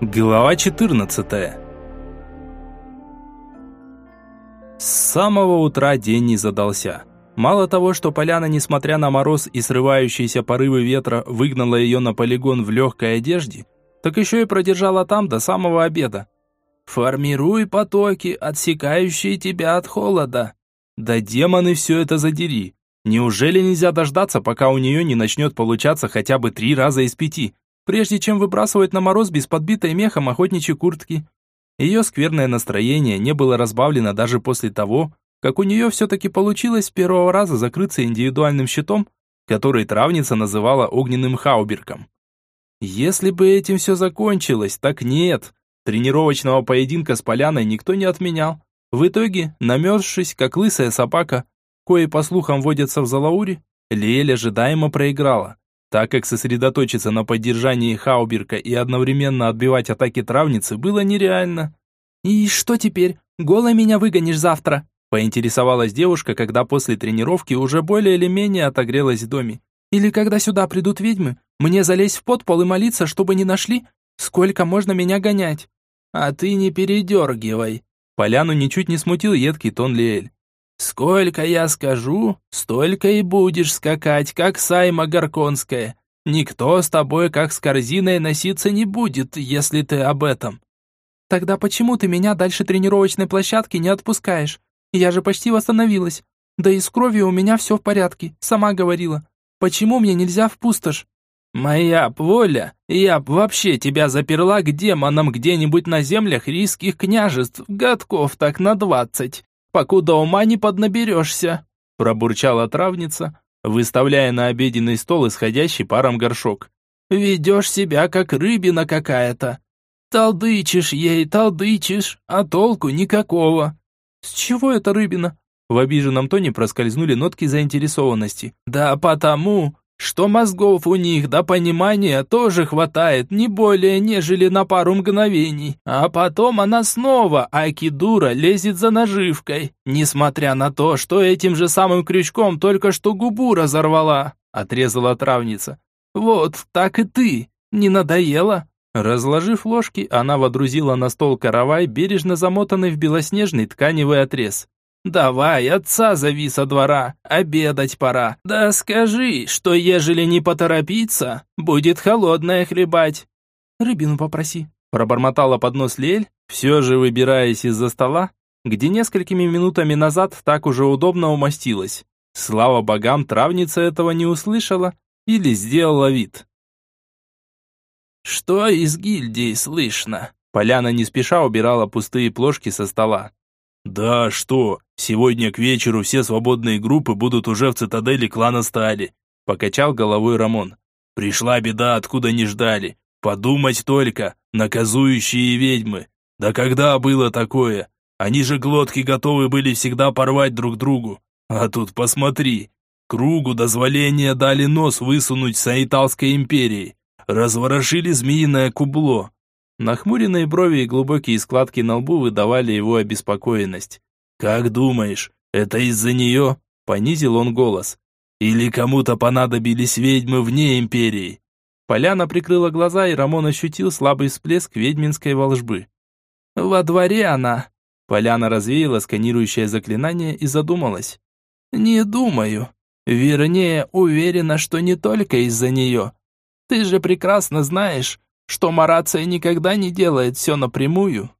Глава 14 С самого утра день не задался. Мало того, что поляна, несмотря на мороз и срывающиеся порывы ветра, выгнала ее на полигон в легкой одежде, так еще и продержала там до самого обеда. «Формируй потоки, отсекающие тебя от холода». «Да демоны все это задери! Неужели нельзя дождаться, пока у нее не начнет получаться хотя бы три раза из пяти?» Прежде чем выбрасывать на мороз без подбитой мехом охотничьей куртки. Ее скверное настроение не было разбавлено даже после того, как у нее все-таки получилось с первого раза закрыться индивидуальным щитом, который травница называла огненным хауберком. Если бы этим все закончилось, так нет. Тренировочного поединка с поляной никто не отменял. В итоге, намерзшись, как лысая собака, кое по слухам водятся в Залауре, Лиэль ожидаемо проиграла так как сосредоточиться на поддержании Хауберка и одновременно отбивать атаки травницы было нереально. «И что теперь? Голой меня выгонишь завтра?» поинтересовалась девушка, когда после тренировки уже более или менее отогрелась в доме. «Или когда сюда придут ведьмы, мне залезть в подпол и молиться, чтобы не нашли? Сколько можно меня гонять?» «А ты не передергивай!» Поляну ничуть не смутил едкий тон Лиэль. Сколько я скажу, столько и будешь скакать, как Сайма Горконская. Никто с тобой как с корзиной носиться не будет, если ты об этом. Тогда почему ты меня дальше тренировочной площадки не отпускаешь? Я же почти восстановилась. Да и с кровью у меня все в порядке, сама говорила. Почему мне нельзя в пустошь? Моя б воля, я б вообще тебя заперла к демонам где-нибудь на землях рийских княжеств, годков так на двадцать покуда ума не поднаберешься», пробурчала травница, выставляя на обеденный стол исходящий паром горшок. «Ведешь себя, как рыбина какая-то. Толдычишь ей, толдычишь, а толку никакого». «С чего это рыбина?» В обиженном тоне проскользнули нотки заинтересованности. «Да потому, что мозгов у них до понимания тоже хватает не более, нежели на пару мгновений. А потом она снова, Акидура, лезет за наживкой, несмотря на то, что этим же самым крючком только что губу разорвала, отрезала травница. Вот так и ты, не надоело? Разложив ложки, она водрузила на стол каравай, бережно замотанный в белоснежный тканевый отрез. «Давай, отца зови со двора, обедать пора. Да скажи, что ежели не поторопиться, будет холодное хлебать». «Рыбину попроси», – пробормотала под нос Лель, все же выбираясь из-за стола, где несколькими минутами назад так уже удобно умостилась. Слава богам, травница этого не услышала или сделала вид. «Что из гильдии слышно?» Поляна не спеша убирала пустые плошки со стола. «Да, что? Сегодня к вечеру все свободные группы будут уже в цитадели клана Стали», покачал головой Рамон. «Пришла беда, откуда не ждали. Подумать только, наказующие ведьмы. Да когда было такое? Они же глотки готовы были всегда порвать друг другу. А тут посмотри, кругу дозволения дали нос высунуть с Аиталской империи. Разворошили змеиное кубло, Нахмуренные брови и глубокие складки на лбу выдавали его обеспокоенность. «Как думаешь, это из-за нее?» – понизил он голос. «Или кому-то понадобились ведьмы вне империи?» Поляна прикрыла глаза, и Рамон ощутил слабый всплеск ведьминской волжбы. «Во дворе она!» Поляна развеяла сканирующее заклинание и задумалась. «Не думаю. Вернее, уверена, что не только из-за нее. Ты же прекрасно знаешь, что Марация никогда не делает все напрямую.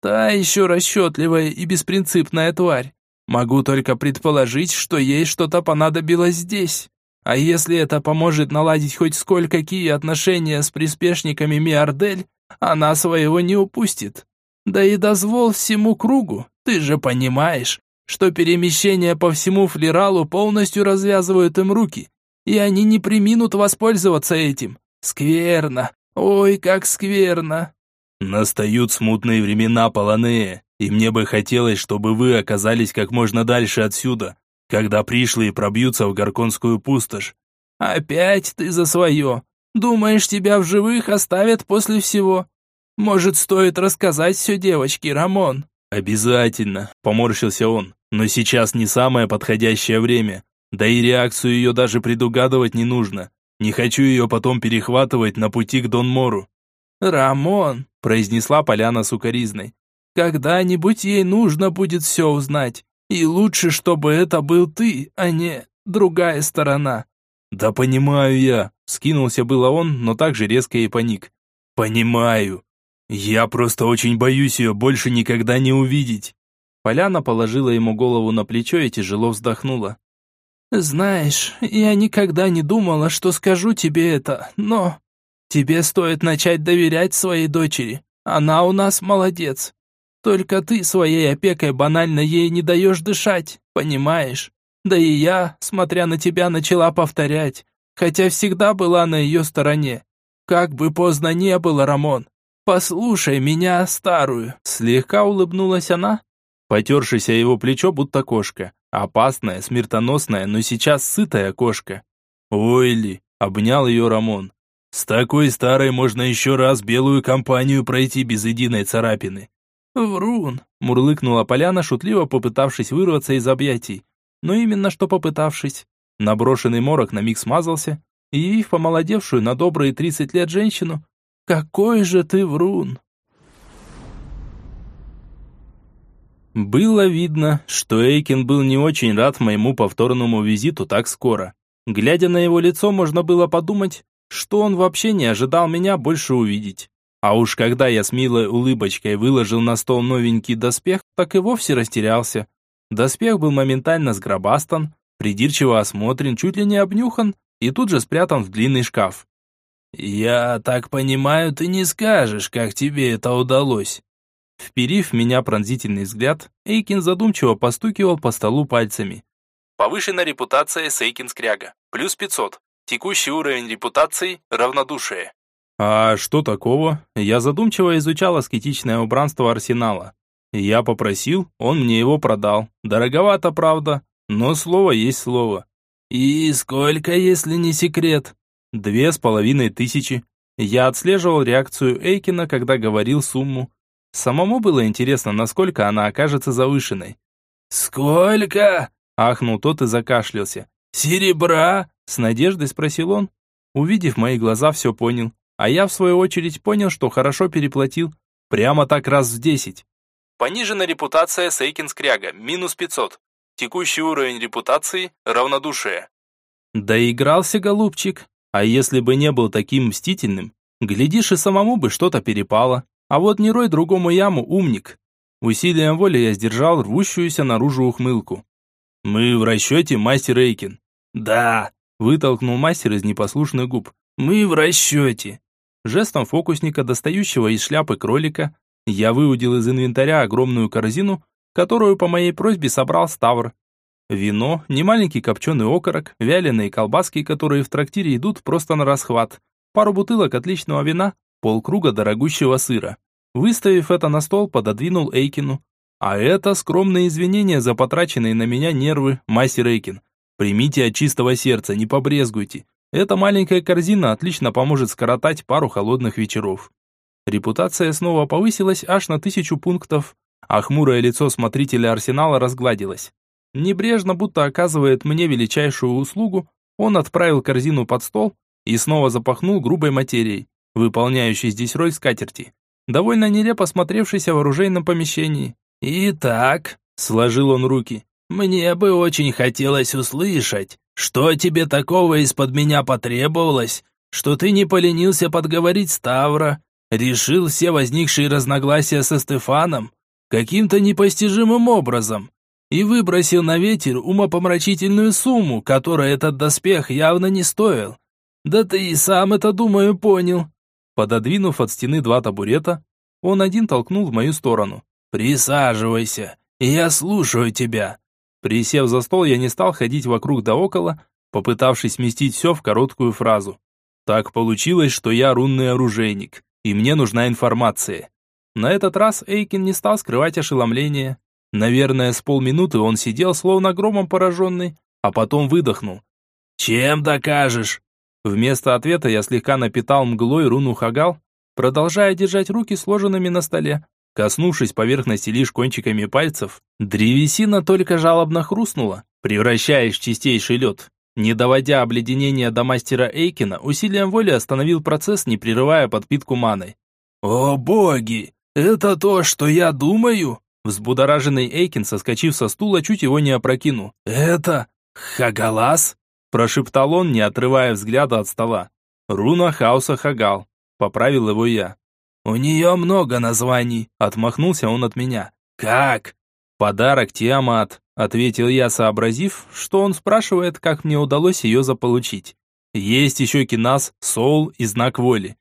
Та еще расчетливая и беспринципная тварь. Могу только предположить, что ей что-то понадобилось здесь. А если это поможет наладить хоть сколько-какие отношения с приспешниками Миардель, она своего не упустит. Да и дозвол всему кругу, ты же понимаешь, что перемещения по всему флералу полностью развязывают им руки, и они не приминут воспользоваться этим. Скверно, Ой, как скверно. Настают смутные времена, Полонея, и мне бы хотелось, чтобы вы оказались как можно дальше отсюда, когда пришлые пробьются в Горконскую пустошь. Опять ты за свое. Думаешь, тебя в живых оставят после всего? Может, стоит рассказать все девочке, Рамон? Обязательно, поморщился он, но сейчас не самое подходящее время. Да и реакцию ее даже предугадывать не нужно. Не хочу ее потом перехватывать на пути к Дон Мору. Рамон, произнесла Поляна сукоризной. «Когда-нибудь ей нужно будет все узнать. И лучше, чтобы это был ты, а не другая сторона». «Да понимаю я», — скинулся было он, но так же резко и паник. «Понимаю. Я просто очень боюсь ее больше никогда не увидеть». Поляна положила ему голову на плечо и тяжело вздохнула. «Знаешь, я никогда не думала, что скажу тебе это, но тебе стоит начать доверять своей дочери. Она у нас молодец. Только ты своей опекой банально ей не даешь дышать, понимаешь? Да и я, смотря на тебя, начала повторять, хотя всегда была на ее стороне. Как бы поздно не было, Рамон, послушай меня, старую». Слегка улыбнулась она, потершись о его плечо, будто кошка. Опасная, смертоносная, но сейчас сытая кошка. «Ойли!» — обнял ее Рамон. «С такой старой можно еще раз белую компанию пройти без единой царапины». «Врун!» — мурлыкнула Поляна, шутливо попытавшись вырваться из объятий. Но именно что попытавшись. Наброшенный морок на миг смазался, явив помолодевшую на добрые тридцать лет женщину, «Какой же ты врун!» Было видно, что Эйкин был не очень рад моему повторному визиту так скоро. Глядя на его лицо, можно было подумать, что он вообще не ожидал меня больше увидеть. А уж когда я с милой улыбочкой выложил на стол новенький доспех, так и вовсе растерялся. Доспех был моментально сгробастан, придирчиво осмотрен, чуть ли не обнюхан и тут же спрятан в длинный шкаф. «Я так понимаю, ты не скажешь, как тебе это удалось?» Вперив меня пронзительный взгляд, Эйкин задумчиво постукивал по столу пальцами. Повышенная репутация Сейкин Скряга. Плюс 500. Текущий уровень репутации – равнодушие. А что такого? Я задумчиво изучал аскетичное убранство арсенала. Я попросил, он мне его продал. Дороговато, правда, но слово есть слово. И сколько, если не секрет? Две с половиной тысячи. Я отслеживал реакцию Эйкина, когда говорил сумму. Самому было интересно, насколько она окажется завышенной. «Сколько?» – ахнул тот и закашлялся. «Серебра?» – с надеждой спросил он. Увидев мои глаза, все понял. А я, в свою очередь, понял, что хорошо переплатил. Прямо так раз в десять. Понижена репутация Сейкин Скряга, минус пятьсот. Текущий уровень репутации – равнодушие. Доигрался, голубчик. А если бы не был таким мстительным, глядишь, и самому бы что-то перепало. А вот не рой другому яму, умник. Усилием воли я сдержал рвущуюся наружу ухмылку. «Мы в расчете, мастер Эйкин?» «Да», — вытолкнул мастер из непослушных губ. «Мы в расчете». Жестом фокусника, достающего из шляпы кролика, я выудил из инвентаря огромную корзину, которую по моей просьбе собрал Ставр. Вино, немаленький копченый окорок, вяленые колбаски, которые в трактире идут просто на расхват, пару бутылок отличного вина, полкруга дорогущего сыра. Выставив это на стол, пододвинул Эйкину. А это скромные извинения за потраченные на меня нервы, мастер Эйкин. Примите от чистого сердца, не побрезгуйте. Эта маленькая корзина отлично поможет скоротать пару холодных вечеров. Репутация снова повысилась аж на тысячу пунктов, а хмурое лицо смотрителя арсенала разгладилось. Небрежно, будто оказывает мне величайшую услугу, он отправил корзину под стол и снова запахнул грубой материей выполняющий здесь роль скатерти, довольно нелепо смотревшийся в оружейном помещении. «Итак», — сложил он руки, — «мне бы очень хотелось услышать, что тебе такого из-под меня потребовалось, что ты не поленился подговорить Ставра, решил все возникшие разногласия со Стефаном каким-то непостижимым образом и выбросил на ветер умопомрачительную сумму, которую этот доспех явно не стоил. Да ты и сам это, думаю, понял. Пододвинув от стены два табурета, он один толкнул в мою сторону. «Присаживайся, я слушаю тебя». Присев за стол, я не стал ходить вокруг да около, попытавшись вместить все в короткую фразу. Так получилось, что я рунный оружейник, и мне нужна информация. На этот раз Эйкин не стал скрывать ошеломление. Наверное, с полминуты он сидел, словно громом пораженный, а потом выдохнул. «Чем докажешь?» Вместо ответа я слегка напитал мглой руну Хагал, продолжая держать руки сложенными на столе. Коснувшись поверхности лишь кончиками пальцев, древесина только жалобно хрустнула, превращаясь в чистейший лед. Не доводя обледенения до мастера Эйкина, усилием воли остановил процесс, не прерывая подпитку маной. «О боги! Это то, что я думаю?» Взбудораженный Эйкин, соскочив со стула, чуть его не опрокинул. «Это Хагалас?» Прошептал он, не отрывая взгляда от стола. «Руна хаоса Хагал», — поправил его я. «У нее много названий», — отмахнулся он от меня. «Как?» «Подарок Тиамат», — ответил я, сообразив, что он спрашивает, как мне удалось ее заполучить. «Есть еще киназ, соул и знак воли».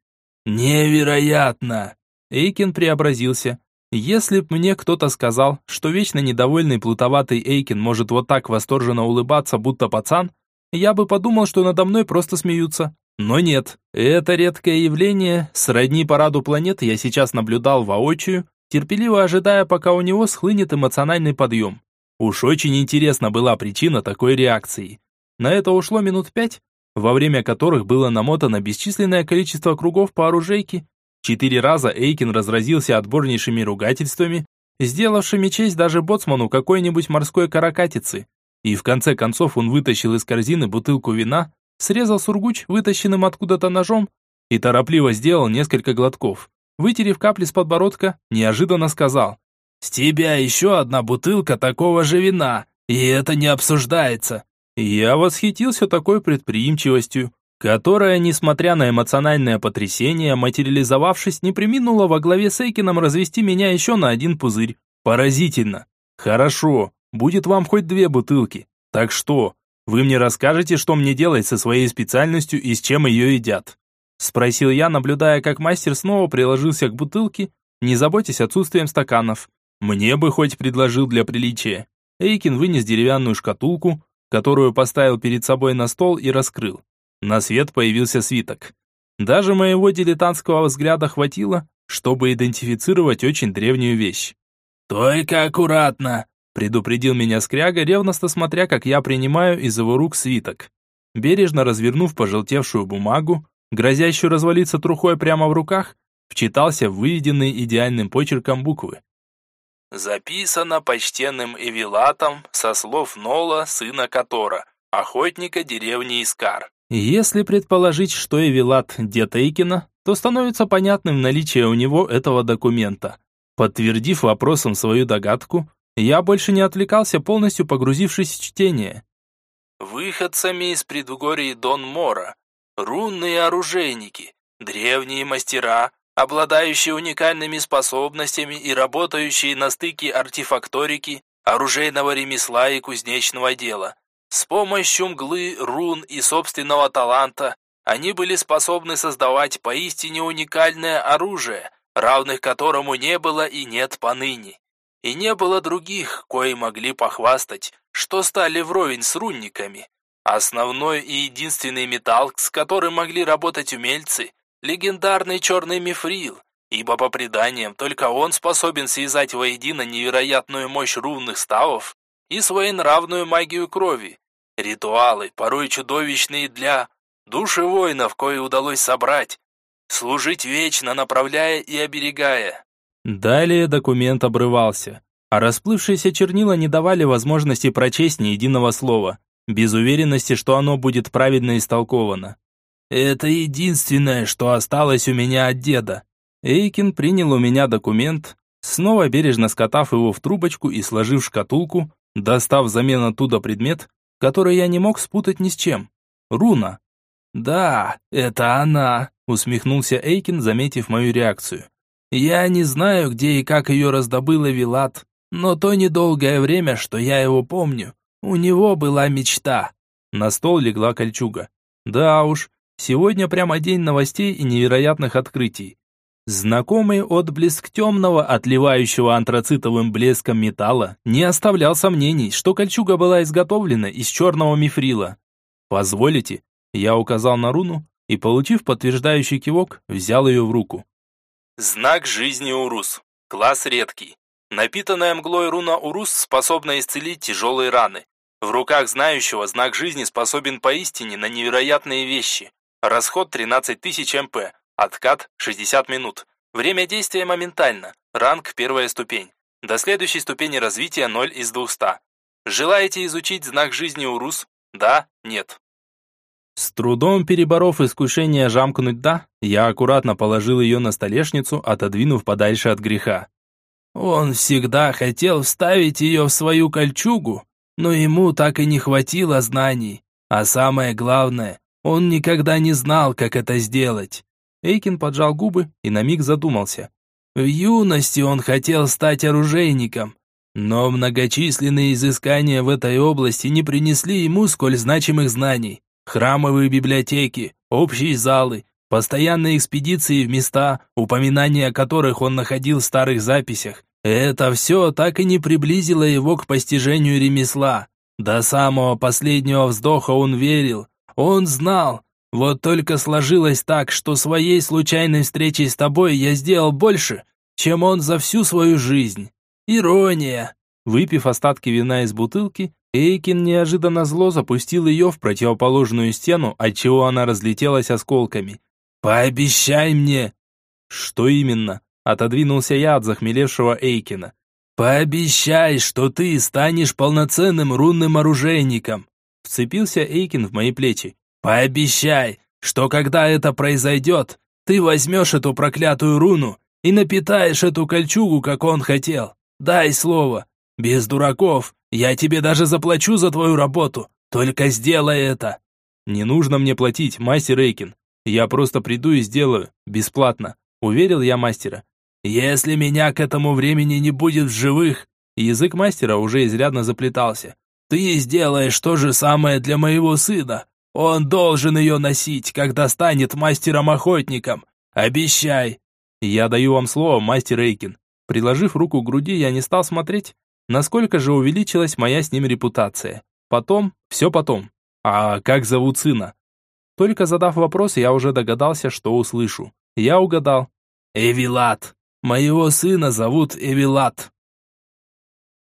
«Невероятно!» Эйкин преобразился. Если б мне кто-то сказал, что вечно недовольный плутоватый Эйкин может вот так восторженно улыбаться, будто пацан, я бы подумал, что надо мной просто смеются. Но нет, это редкое явление, сродни параду планет я сейчас наблюдал воочию, терпеливо ожидая, пока у него схлынет эмоциональный подъем. Уж очень интересна была причина такой реакции. На это ушло минут пять, во время которых было намотано бесчисленное количество кругов по оружейке. Четыре раза Эйкин разразился отборнейшими ругательствами, сделавшими честь даже боцману какой-нибудь морской каракатицы. И в конце концов он вытащил из корзины бутылку вина, срезал сургуч, вытащенным откуда-то ножом, и торопливо сделал несколько глотков. Вытерев капли с подбородка, неожиданно сказал. «С тебя еще одна бутылка такого же вина, и это не обсуждается». Я восхитился такой предприимчивостью, которая, несмотря на эмоциональное потрясение, материализовавшись, не приминула во главе с Эйкином развести меня еще на один пузырь. Поразительно. Хорошо, будет вам хоть две бутылки. Так что, вы мне расскажете, что мне делать со своей специальностью и с чем ее едят?» Спросил я, наблюдая, как мастер снова приложился к бутылке, не заботясь отсутствием стаканов. Мне бы хоть предложил для приличия. Эйкин вынес деревянную шкатулку, которую поставил перед собой на стол и раскрыл. На свет появился свиток. Даже моего дилетантского взгляда хватило, чтобы идентифицировать очень древнюю вещь. «Только аккуратно!» Предупредил меня скряга, ревностно смотря, как я принимаю из его рук свиток. Бережно развернув пожелтевшую бумагу, грозящую развалиться трухой прямо в руках, вчитался в выведенные идеальным почерком буквы. Записано почтенным Эвилатом со слов Нола, сына Котора, охотника деревни Искар. Если предположить, что Эвилат дед Эйкина, то становится понятным наличие у него этого документа. Подтвердив вопросом свою догадку, я больше не отвлекался, полностью погрузившись в чтение. Выходцами из предгорий Дон Мора, рунные оружейники, древние мастера, обладающие уникальными способностями и работающие на стыке артефакторики, оружейного ремесла и кузнечного дела. С помощью мглы, рун и собственного таланта они были способны создавать поистине уникальное оружие, равных которому не было и нет поныне и не было других, кои могли похвастать, что стали вровень с рунниками. Основной и единственный металл, с которым могли работать умельцы, легендарный черный мифрил, ибо по преданиям только он способен связать воедино невероятную мощь рунных ставов и своенравную магию крови. Ритуалы, порой чудовищные для души воинов, кои удалось собрать, служить вечно, направляя и оберегая. Далее документ обрывался, а расплывшиеся чернила не давали возможности прочесть ни единого слова, без уверенности, что оно будет правильно истолковано. «Это единственное, что осталось у меня от деда». Эйкин принял у меня документ, снова бережно скатав его в трубочку и сложив шкатулку, достав взамен оттуда предмет, который я не мог спутать ни с чем. Руна. «Да, это она», усмехнулся Эйкин, заметив мою реакцию. Я не знаю, где и как ее раздобыла Вилат, но то недолгое время, что я его помню, у него была мечта. На стол легла кольчуга. Да уж, сегодня прямо день новостей и невероятных открытий. Знакомый отблеск темного, отливающего антрацитовым блеском металла, не оставлял сомнений, что кольчуга была изготовлена из черного мифрила. «Позволите?» Я указал на руну и, получив подтверждающий кивок, взял ее в руку. Знак жизни Урус. Класс редкий. Напитанная мглой руна Урус способна исцелить тяжелые раны. В руках знающего знак жизни способен поистине на невероятные вещи. Расход 13 тысяч МП. Откат 60 минут. Время действия моментально. Ранг первая ступень. До следующей ступени развития 0 из 200. Желаете изучить знак жизни Урус? Да? Нет? С трудом переборов искушение жамкнуть «да», я аккуратно положил ее на столешницу, отодвинув подальше от греха. Он всегда хотел вставить ее в свою кольчугу, но ему так и не хватило знаний. А самое главное, он никогда не знал, как это сделать. Эйкин поджал губы и на миг задумался. В юности он хотел стать оружейником, но многочисленные изыскания в этой области не принесли ему сколь значимых знаний. Храмовые библиотеки, общие залы, постоянные экспедиции в места, упоминания о которых он находил в старых записях. Это все так и не приблизило его к постижению ремесла. До самого последнего вздоха он верил, он знал. Вот только сложилось так, что своей случайной встречей с тобой я сделал больше, чем он за всю свою жизнь. Ирония. Выпив остатки вина из бутылки, Эйкин неожиданно зло запустил ее в противоположную стену, отчего она разлетелась осколками. «Пообещай мне!» «Что именно?» Отодвинулся я от захмелевшего Эйкина. «Пообещай, что ты станешь полноценным рунным оружейником!» Вцепился Эйкин в мои плечи. «Пообещай, что когда это произойдет, ты возьмешь эту проклятую руну и напитаешь эту кольчугу, как он хотел. Дай слово. Без дураков. Я тебе даже заплачу за твою работу. Только сделай это». «Не нужно мне платить, мастер Эйкин. Я просто приду и сделаю. Бесплатно», — уверил я мастера. «Если меня к этому времени не будет в живых...» Язык мастера уже изрядно заплетался. «Ты сделаешь то же самое для моего сына. Он должен ее носить, когда станет мастером-охотником. Обещай!» «Я даю вам слово, мастер Эйкин». Приложив руку к груди, я не стал смотреть, насколько же увеличилась моя с ним репутация. Потом, все потом. А как зовут сына? Только задав вопрос, я уже догадался, что услышу. Я угадал. «Эвилат!» Моего сына зовут Эвилат.